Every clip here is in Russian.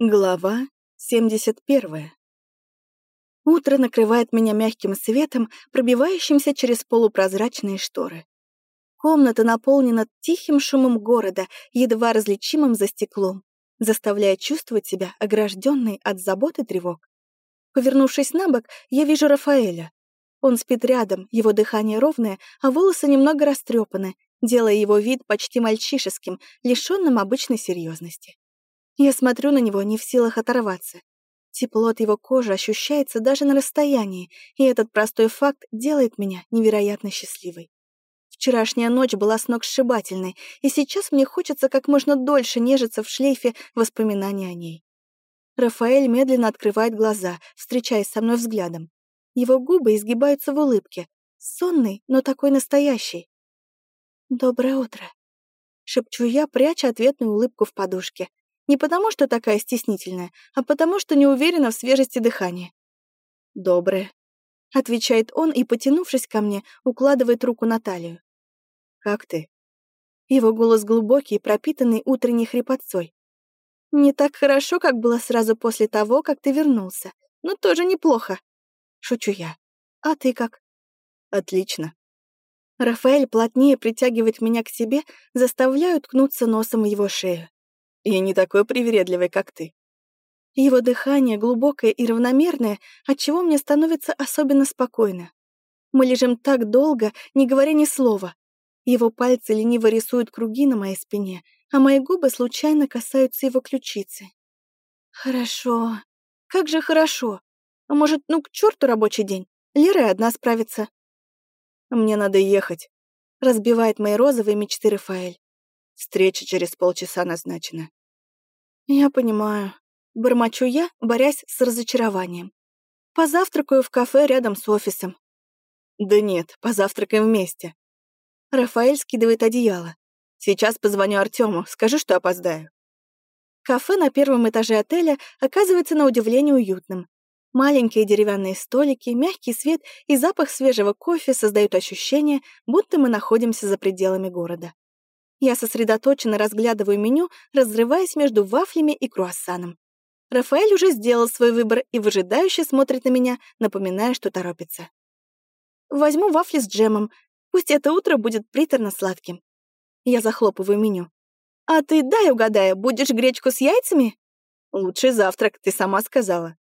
Глава 71. Утро накрывает меня мягким светом, пробивающимся через полупрозрачные шторы. Комната наполнена тихим шумом города, едва различимым за стеклом, заставляя чувствовать себя огражденной от забот и тревог. Повернувшись на бок, я вижу Рафаэля. Он спит рядом, его дыхание ровное, а волосы немного растрепаны, делая его вид почти мальчишеским, лишенным обычной серьезности. Я смотрю на него, не в силах оторваться. Тепло от его кожи ощущается даже на расстоянии, и этот простой факт делает меня невероятно счастливой. Вчерашняя ночь была сногсшибательной, и сейчас мне хочется как можно дольше нежиться в шлейфе воспоминаний о ней. Рафаэль медленно открывает глаза, встречаясь со мной взглядом. Его губы изгибаются в улыбке, сонный, но такой настоящий. «Доброе утро», — шепчу я, пряча ответную улыбку в подушке. Не потому, что такая стеснительная, а потому, что не уверена в свежести дыхания. «Доброе», — отвечает он и, потянувшись ко мне, укладывает руку на талию. «Как ты?» Его голос глубокий, пропитанный утренней хрипотцой. «Не так хорошо, как было сразу после того, как ты вернулся, но тоже неплохо», — шучу я. «А ты как?» «Отлично». Рафаэль плотнее притягивает меня к себе, заставляя уткнуться носом в его шею. Я не такой привередливый, как ты. Его дыхание глубокое и равномерное, отчего мне становится особенно спокойно. Мы лежим так долго, не говоря ни слова. Его пальцы лениво рисуют круги на моей спине, а мои губы случайно касаются его ключицы. Хорошо. Как же хорошо. А может, ну к черту рабочий день? Лера одна справится. Мне надо ехать. Разбивает мои розовые мечты Рафаэль. Встреча через полчаса назначена. Я понимаю. Бормочу я, борясь с разочарованием. Позавтракаю в кафе рядом с офисом. Да нет, позавтракаем вместе. Рафаэль скидывает одеяло. Сейчас позвоню Артему, скажу, что опоздаю. Кафе на первом этаже отеля оказывается на удивление уютным. Маленькие деревянные столики, мягкий свет и запах свежего кофе создают ощущение, будто мы находимся за пределами города. Я сосредоточенно разглядываю меню, разрываясь между вафлями и круассаном. Рафаэль уже сделал свой выбор и выжидающе смотрит на меня, напоминая, что торопится. Возьму вафли с джемом. Пусть это утро будет приторно-сладким. Я захлопываю меню. «А ты, дай угадаю, будешь гречку с яйцами?» «Лучший завтрак, ты сама сказала».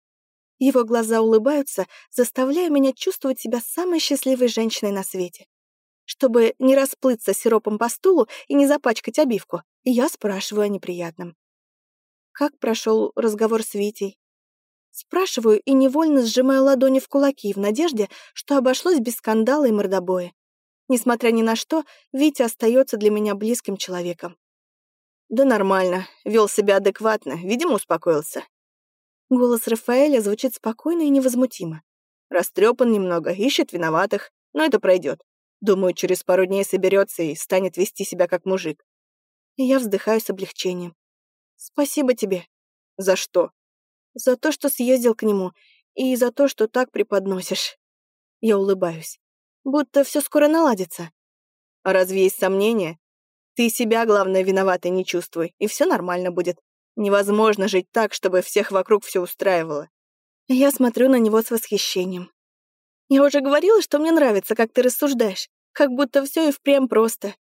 Его глаза улыбаются, заставляя меня чувствовать себя самой счастливой женщиной на свете. Чтобы не расплыться сиропом по стулу и не запачкать обивку, я спрашиваю о неприятном. Как прошел разговор с Витей? Спрашиваю и невольно сжимаю ладони в кулаки в надежде, что обошлось без скандала и мордобоя. Несмотря ни на что, Витя остается для меня близким человеком. Да нормально, вел себя адекватно, видимо, успокоился. Голос Рафаэля звучит спокойно и невозмутимо. Растрепан немного, ищет виноватых, но это пройдет. Думаю, через пару дней соберется и станет вести себя как мужик. И я вздыхаю с облегчением. Спасибо тебе. За что? За то, что съездил к нему, и за то, что так преподносишь. Я улыбаюсь. Будто все скоро наладится. А разве есть сомнения? Ты себя, главное, виноватой не чувствуй, и все нормально будет. Невозможно жить так, чтобы всех вокруг все устраивало. Я смотрю на него с восхищением. Я уже говорила, что мне нравится, как ты рассуждаешь. Как будто все и впрямь просто.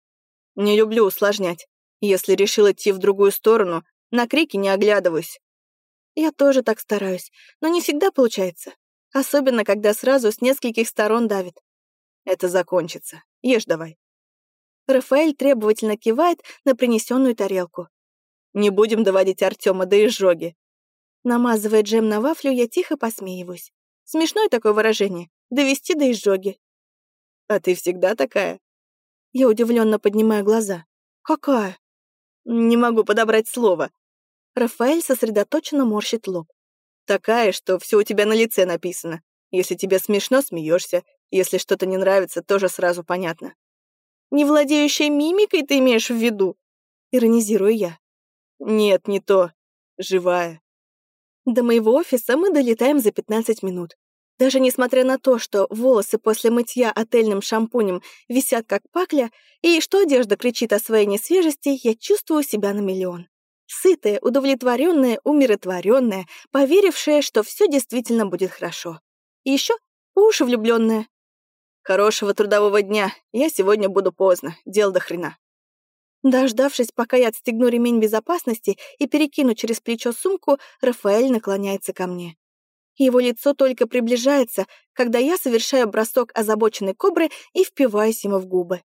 Не люблю усложнять. Если решил идти в другую сторону, на крики не оглядываюсь. Я тоже так стараюсь, но не всегда получается. Особенно, когда сразу с нескольких сторон давит. Это закончится. Ешь давай. Рафаэль требовательно кивает на принесенную тарелку. Не будем доводить Артема до изжоги. Намазывая джем на вафлю, я тихо посмеиваюсь. Смешное такое выражение довести до изжоги. А ты всегда такая? Я удивленно поднимаю глаза. Какая? Не могу подобрать слово. Рафаэль сосредоточенно морщит лоб. Такая, что все у тебя на лице написано. Если тебе смешно, смеешься. Если что-то не нравится, тоже сразу понятно. Не владеющая мимикой ты имеешь в виду? Иронизирую я. Нет, не то. Живая. До моего офиса мы долетаем за 15 минут. Даже несмотря на то, что волосы после мытья отельным шампунем висят как пакля, и что одежда кричит о своей несвежести, я чувствую себя на миллион. Сытая, удовлетворенная, умиротворенная, поверившая, что все действительно будет хорошо. И еще по уши влюбленная. Хорошего трудового дня. Я сегодня буду поздно. Дел до хрена. Дождавшись, пока я отстегну ремень безопасности и перекину через плечо сумку, Рафаэль наклоняется ко мне. Его лицо только приближается, когда я совершаю бросок озабоченной кобры и впиваюсь ему в губы.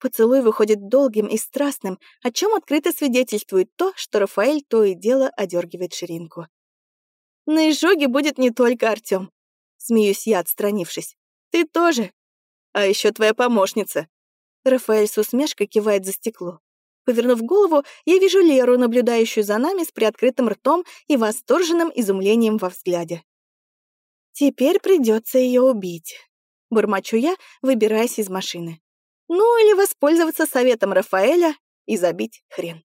Поцелуй выходит долгим и страстным, о чем открыто свидетельствует то, что Рафаэль то и дело одергивает ширинку. На изжоге будет не только Артём. Смеюсь я, отстранившись. Ты тоже. А еще твоя помощница. Рафаэль с усмешкой кивает за стекло. Повернув голову, я вижу Леру, наблюдающую за нами с приоткрытым ртом и восторженным изумлением во взгляде. Теперь придется ее убить. Бормочу я, выбираясь из машины. Ну или воспользоваться советом Рафаэля и забить хрен.